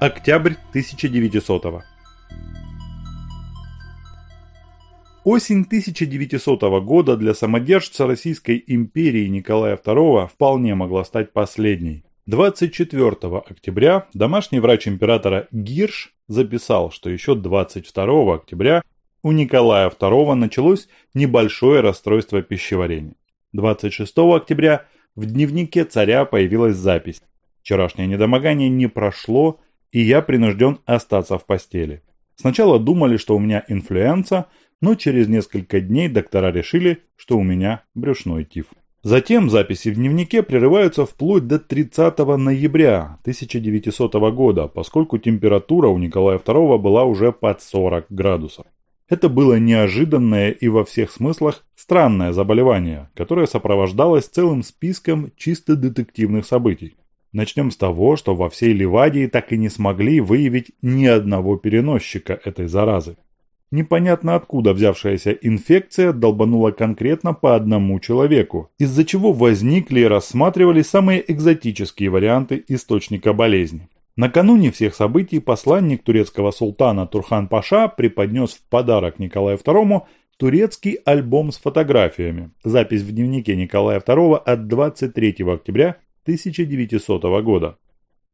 Октябрь 1900 -го. Осень 1900 года для самодержца Российской империи Николая II вполне могла стать последней. 24 октября домашний врач императора Гирш записал, что еще 22 октября у Николая II началось небольшое расстройство пищеварения. 26 октября в дневнике царя появилась запись. Вчерашнее недомогание не прошло, и я принужден остаться в постели. Сначала думали, что у меня инфлюенса, но через несколько дней доктора решили, что у меня брюшной тиф. Затем записи в дневнике прерываются вплоть до 30 ноября 1900 года, поскольку температура у Николая II была уже под 40 градусов. Это было неожиданное и во всех смыслах странное заболевание, которое сопровождалось целым списком чисто детективных событий. Начнем с того, что во всей Ливадии так и не смогли выявить ни одного переносчика этой заразы непонятно откуда взявшаяся инфекция долбанула конкретно по одному человеку, из-за чего возникли и рассматривали самые экзотические варианты источника болезни. Накануне всех событий посланник турецкого султана Турхан-Паша преподнес в подарок Николаю II турецкий альбом с фотографиями, запись в дневнике Николая II от 23 октября 1900 года.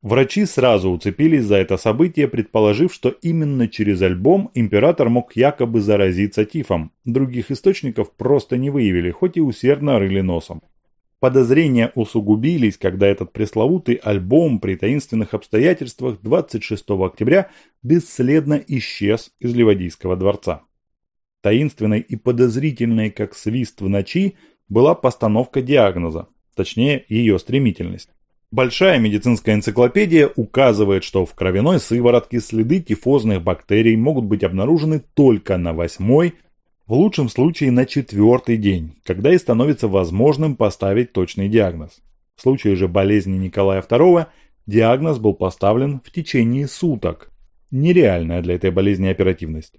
Врачи сразу уцепились за это событие, предположив, что именно через альбом император мог якобы заразиться тифом. Других источников просто не выявили, хоть и усердно рыли носом. Подозрения усугубились, когда этот пресловутый альбом при таинственных обстоятельствах 26 октября бесследно исчез из Ливадийского дворца. Таинственной и подозрительной, как свист в ночи, была постановка диагноза, точнее ее стремительность. Большая медицинская энциклопедия указывает, что в кровяной сыворотке следы тифозных бактерий могут быть обнаружены только на восьмой, в лучшем случае на четвертый день, когда и становится возможным поставить точный диагноз. В случае же болезни Николая II диагноз был поставлен в течение суток. Нереальная для этой болезни оперативность.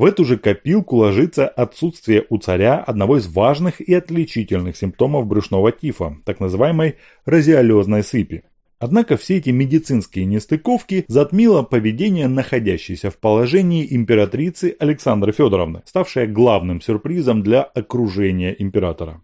В эту же копилку ложится отсутствие у царя одного из важных и отличительных симптомов брюшного тифа, так называемой разиолезной сыпи. Однако все эти медицинские нестыковки затмило поведение находящейся в положении императрицы Александры Федоровны, ставшая главным сюрпризом для окружения императора.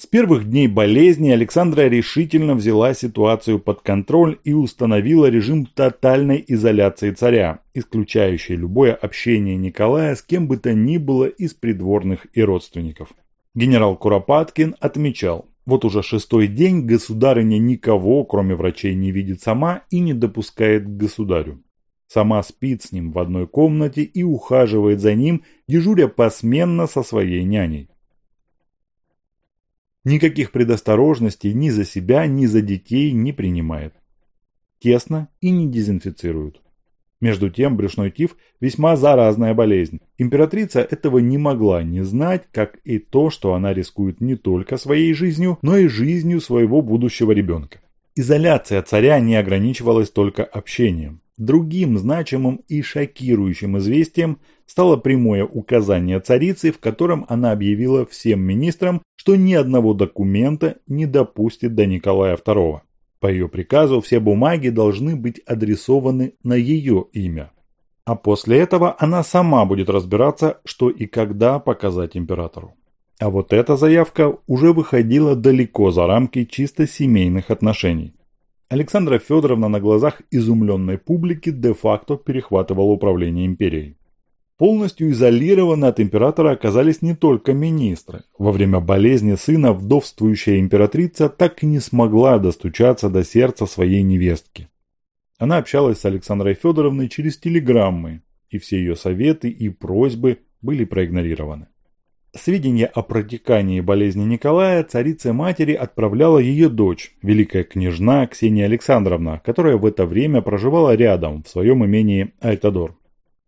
С первых дней болезни Александра решительно взяла ситуацию под контроль и установила режим тотальной изоляции царя, исключающий любое общение Николая с кем бы то ни было из придворных и родственников. Генерал Куропаткин отмечал, вот уже шестой день государыня никого, кроме врачей, не видит сама и не допускает к государю. Сама спит с ним в одной комнате и ухаживает за ним, дежуря посменно со своей няней. Никаких предосторожностей ни за себя, ни за детей не принимает. Тесно и не дезинфицируют. Между тем, брюшной тиф – весьма заразная болезнь. Императрица этого не могла не знать, как и то, что она рискует не только своей жизнью, но и жизнью своего будущего ребенка. Изоляция царя не ограничивалась только общением. Другим значимым и шокирующим известием стало прямое указание царицы, в котором она объявила всем министрам, что ни одного документа не допустит до Николая II. По ее приказу все бумаги должны быть адресованы на ее имя. А после этого она сама будет разбираться, что и когда показать императору. А вот эта заявка уже выходила далеко за рамки чисто семейных отношений. Александра Федоровна на глазах изумленной публики де-факто перехватывала управление империей. Полностью изолированы от императора оказались не только министры. Во время болезни сына вдовствующая императрица так и не смогла достучаться до сердца своей невестки. Она общалась с Александрой Федоровной через телеграммы, и все ее советы и просьбы были проигнорированы. Сведения о протекании болезни Николая царице-матери отправляла ее дочь, великая княжна Ксения Александровна, которая в это время проживала рядом, в своем имении Альтадор.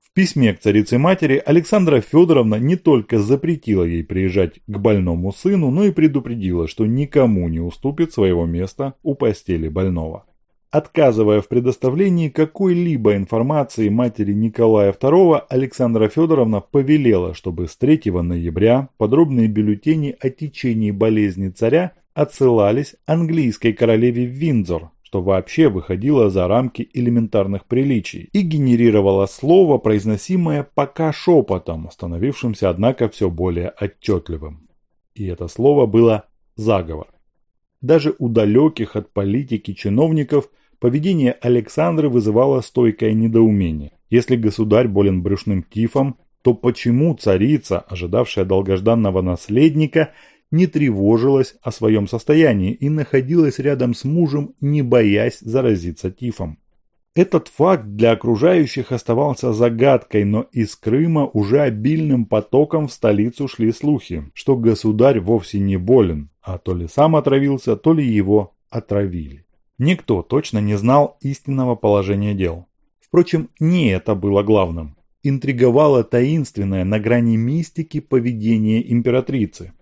В письме к царице-матери Александра Федоровна не только запретила ей приезжать к больному сыну, но и предупредила, что никому не уступит своего места у постели больного. Отказывая в предоставлении какой-либо информации матери Николая II, Александра Федоровна повелела, чтобы с 3 ноября подробные бюллетени о течении болезни царя отсылались английской королеве Виндзор, что вообще выходило за рамки элементарных приличий и генерировало слово, произносимое пока шепотом, становившимся, однако, все более отчетливым. И это слово было «заговор». Даже у далеких от политики чиновников поведение Александры вызывало стойкое недоумение. Если государь болен брюшным тифом, то почему царица, ожидавшая долгожданного наследника, не тревожилась о своем состоянии и находилась рядом с мужем, не боясь заразиться тифом. Этот факт для окружающих оставался загадкой, но из Крыма уже обильным потоком в столицу шли слухи, что государь вовсе не болен, а то ли сам отравился, то ли его отравили. Никто точно не знал истинного положения дел. Впрочем, не это было главным. Интриговало таинственное на грани мистики поведение императрицы.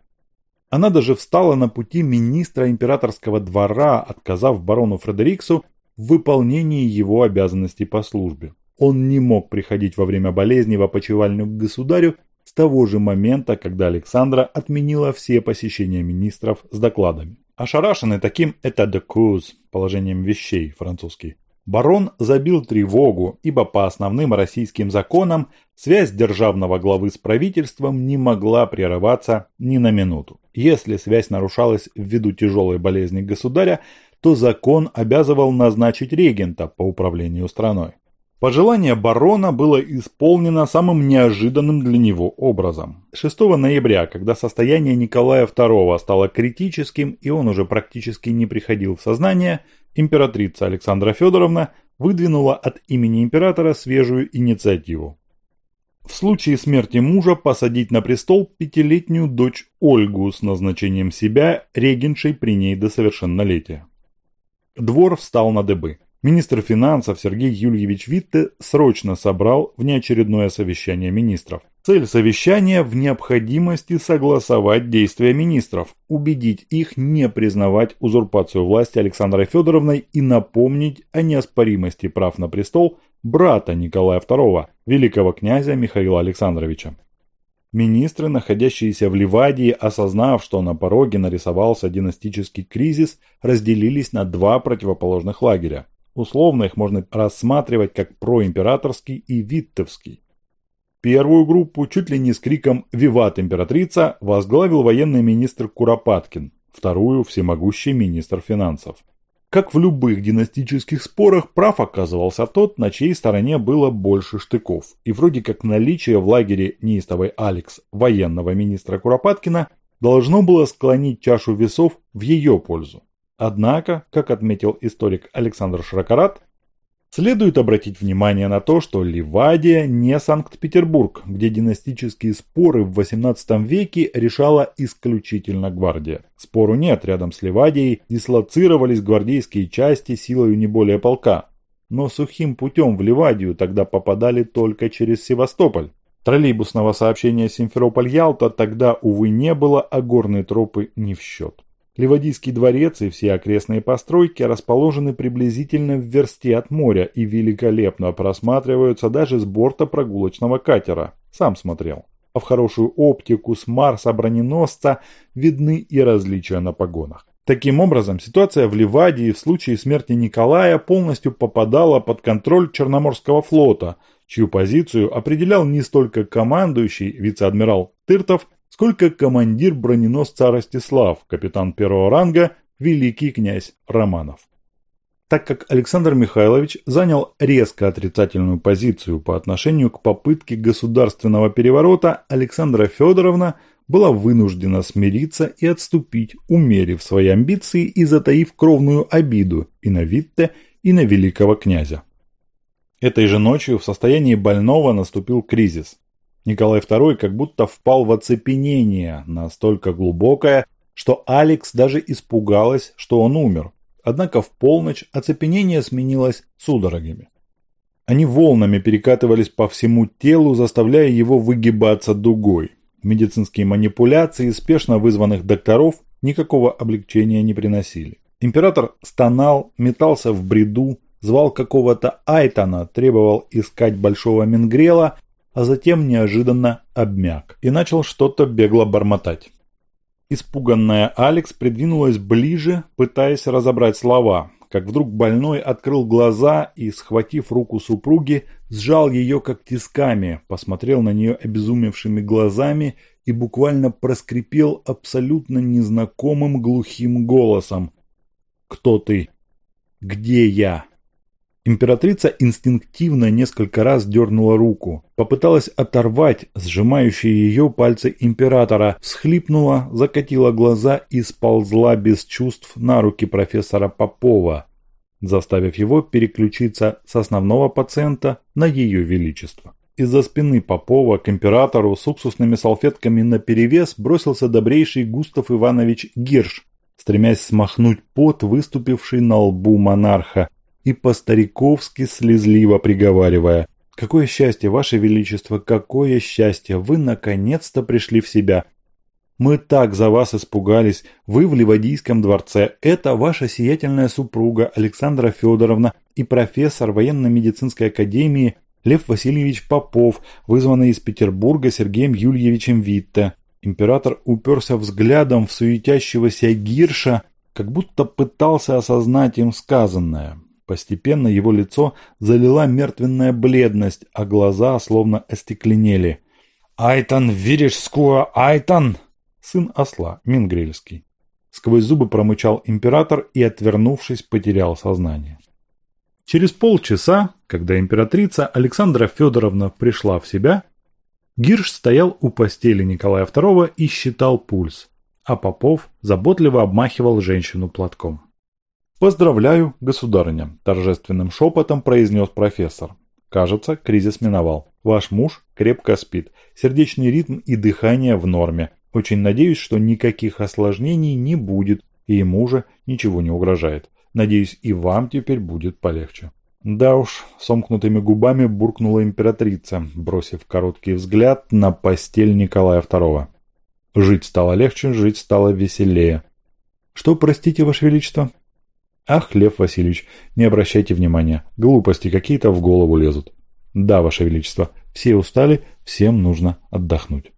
Она даже встала на пути министра императорского двора, отказав барону Фредериксу в выполнении его обязанностей по службе. Он не мог приходить во время болезни в опочивальню к государю с того же момента, когда Александра отменила все посещения министров с докладами. Ошарашенный таким «это cause» положением вещей французский, Барон забил тревогу, ибо по основным российским законам связь державного главы с правительством не могла прерываться ни на минуту. Если связь нарушалась ввиду тяжелой болезни государя, то закон обязывал назначить регента по управлению страной. Пожелание барона было исполнено самым неожиданным для него образом. 6 ноября, когда состояние Николая II стало критическим и он уже практически не приходил в сознание – императрица Александра Федоровна выдвинула от имени императора свежую инициативу. В случае смерти мужа посадить на престол пятилетнюю дочь Ольгу с назначением себя регеншей при ней до совершеннолетия. Двор встал на дыбы. Министр финансов Сергей Юльевич Витте срочно собрал внеочередное совещание министров. Цель совещания в необходимости согласовать действия министров, убедить их не признавать узурпацию власти Александрой Федоровной и напомнить о неоспоримости прав на престол брата Николая II, великого князя Михаила Александровича. Министры, находящиеся в Ливадии, осознав, что на пороге нарисовался династический кризис, разделились на два противоположных лагеря. Условно их можно рассматривать как проимператорский и виттовский. Первую группу чуть ли не с криком «Виват императрица!» возглавил военный министр Куропаткин, вторую – всемогущий министр финансов. Как в любых династических спорах, прав оказывался тот, на чьей стороне было больше штыков. И вроде как наличие в лагере неистовой Алекс военного министра Куропаткина должно было склонить чашу весов в ее пользу. Однако, как отметил историк Александр Шракарат, следует обратить внимание на то, что Ливадия не Санкт-Петербург, где династические споры в XVIII веке решала исключительно гвардия. Спору нет, рядом с Ливадией дислоцировались гвардейские части силою не более полка. Но сухим путем в Ливадию тогда попадали только через Севастополь. Троллейбусного сообщения Симферополь-Ялта тогда, увы, не было, а горные тропы не в счет. Ливадийский дворец и все окрестные постройки расположены приблизительно в версте от моря и великолепно просматриваются даже с борта прогулочного катера. Сам смотрел. А в хорошую оптику с Марса броненосца видны и различия на погонах. Таким образом, ситуация в Ливадии в случае смерти Николая полностью попадала под контроль Черноморского флота, чью позицию определял не столько командующий вице-адмирал Тыртов, сколько командир броненосца Ростислав, капитан первого ранга, великий князь Романов. Так как Александр Михайлович занял резко отрицательную позицию по отношению к попытке государственного переворота, Александра Федоровна была вынуждена смириться и отступить, умерив свои амбиции и затаив кровную обиду и на Витте, и на великого князя. Этой же ночью в состоянии больного наступил кризис. Николай II как будто впал в оцепенение, настолько глубокое, что Алекс даже испугалась, что он умер. Однако в полночь оцепенение сменилось судорогами. Они волнами перекатывались по всему телу, заставляя его выгибаться дугой. Медицинские манипуляции спешно вызванных докторов никакого облегчения не приносили. Император стонал, метался в бреду, звал какого-то Айтона, требовал искать большого Менгрела а затем неожиданно обмяк и начал что-то бегло бормотать. Испуганная Алекс придвинулась ближе, пытаясь разобрать слова. как вдруг больной открыл глаза и, схватив руку супруги, сжал ее как тисками, посмотрел на нее обезумевшими глазами и буквально проскрипел абсолютно незнакомым глухим голосом. «Кто ты? Где я?» Императрица инстинктивно несколько раз дернула руку, попыталась оторвать сжимающие ее пальцы императора, всхлипнула, закатила глаза и сползла без чувств на руки профессора Попова, заставив его переключиться с основного пациента на ее величество. Из-за спины Попова к императору с уксусными салфетками наперевес бросился добрейший Густав Иванович Гирш, стремясь смахнуть пот, выступивший на лбу монарха, и по-стариковски слезливо приговаривая «Какое счастье, Ваше Величество, какое счастье! Вы наконец-то пришли в себя! Мы так за вас испугались! Вы в Ливадийском дворце! Это ваша сиятельная супруга Александра Федоровна и профессор военно-медицинской академии Лев Васильевич Попов, вызванный из Петербурга Сергеем Юльевичем Витте». Император уперся взглядом в суетящегося Гирша, как будто пытался осознать им сказанное. Постепенно его лицо залила мертвенная бледность, а глаза словно остекленели. «Айтан, видишь, скуа, Айтан!» Сын осла, Мингрельский. Сквозь зубы промычал император и, отвернувшись, потерял сознание. Через полчаса, когда императрица Александра Федоровна пришла в себя, Гирш стоял у постели Николая II и считал пульс, а Попов заботливо обмахивал женщину платком. «Поздравляю, государыня», – торжественным шепотом произнес профессор. «Кажется, кризис миновал. Ваш муж крепко спит. Сердечный ритм и дыхание в норме. Очень надеюсь, что никаких осложнений не будет, и ему же ничего не угрожает. Надеюсь, и вам теперь будет полегче». Да уж, сомкнутыми губами буркнула императрица, бросив короткий взгляд на постель Николая II. Жить стало легче, жить стало веселее. «Что, простите, Ваше Величество?» Ах, Лев Васильевич, не обращайте внимания, глупости какие-то в голову лезут. Да, Ваше Величество, все устали, всем нужно отдохнуть.